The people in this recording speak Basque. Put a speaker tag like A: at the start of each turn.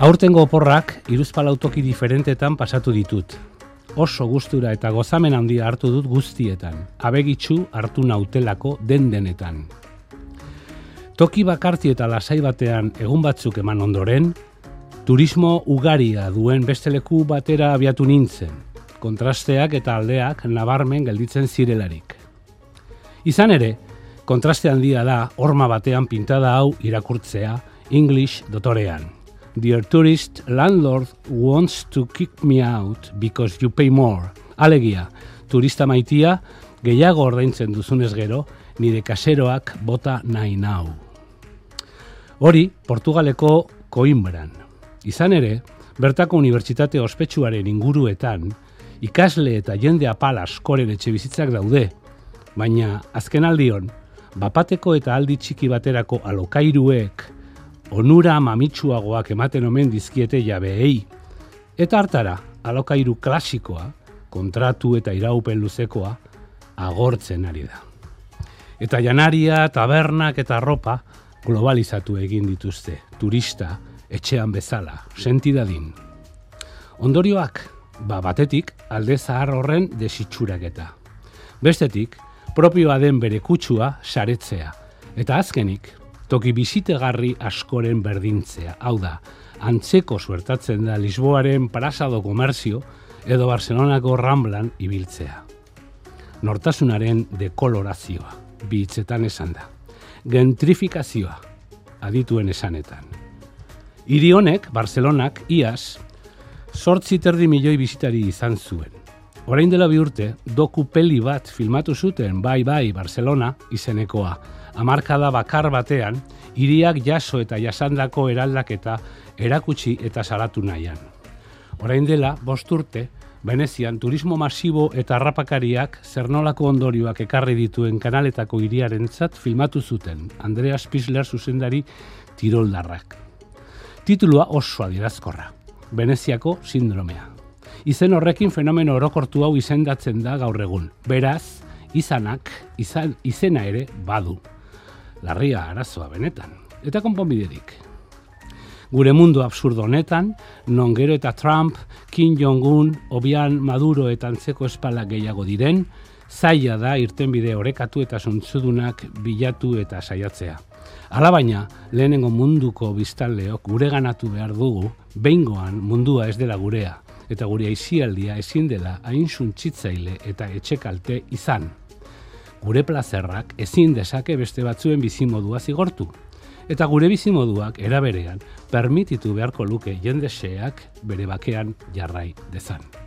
A: Aurtengo oporrak iruzpalautoki diferentetan pasatu ditut. Oso gustura eta gozamen handia hartu dut guztietan. Abegitxu hartu nautelako den denetan. Toki bakarti eta lasai batean egun batzuk eman ondoren, turismo ugaria duen besteleku batera abiatu nintzen, kontrasteak eta aldeak nabarmen gelditzen zirelarik. Izan ere, kontraste handia da horma batean pintada hau irakurtzea English dotorean. Dear tourist, landlord wants to kick me out because you pay more. Alegia, turista maitia, gehiago ordaintzen duzunez gero, nire kaseroak bota nahi nau. Hori, Portugaleko Coimbran. Izan ere, bertako unibertsitate ospetsuaren inguruetan, ikasle eta jende apal askoren etxe bizitzak daude, baina azken aldion, bapateko eta aldi txiki baterako alokairuek onura mamitsuagoak ematen omen dizkiete jabeei. Eta hartara, alokairu klasikoa, kontratu eta iraupen luzekoa, agortzen ari da. Eta janaria, tabernak eta ropa globalizatu egin dituzte, turista, etxean bezala, sentidadin. Ondorioak, ba batetik, alde zahar horren desitxuraketa. Bestetik, propioa den bere kutsua saretzea. Eta azkenik, toki bizitegarri askoren berdintzea. Hau da, antzeko suertatzen da Lisboaren parasado komerzio edo Barcelonako ramblan ibiltzea. Nortasunaren dekolorazioa, bitzetan esan da. Gentrifikazioa, adituen esanetan. Hiri honek, Barcelonak, iaz, sortzi terdi milioi bizitari izan zuen. Orain dela bi urte, doku peli bat filmatu zuten, bai bai, Barcelona, izenekoa, amarkada bakar batean, hiriak jaso eta jasandako eraldaketa erakutsi eta salatu nahian. Orain dela, bost urte, Venezian turismo masibo eta rapakariak zernolako ondorioak ekarri dituen kanaletako hiriaren zat filmatu zuten, Andrea Spisler zuzendari tiroldarrak. Titulua oso adierazkorra, Veneziako sindromea. Izen horrekin fenomeno orokortu hau izendatzen da gaur egun. Beraz, izanak, izan, izena ere badu larria arazoa benetan. Eta konponbiderik. Gure mundu absurdo honetan, non gero eta Trump, Kim Jong-un, Obian, Maduro eta antzeko espala gehiago diren, zaila da irtenbide orekatu eta suntzudunak bilatu eta saiatzea. Alabaina, lehenengo munduko biztanleok gure ganatu behar dugu, behingoan mundua ez dela gurea, eta gure aizialdia ezin dela hain suntzitzaile eta etxekalte izan gure plazerrak ezin desake beste batzuen bizimodua zigortu. Eta gure bizimoduak eraberean permititu beharko luke jendeseak bere bakean jarrai dezan.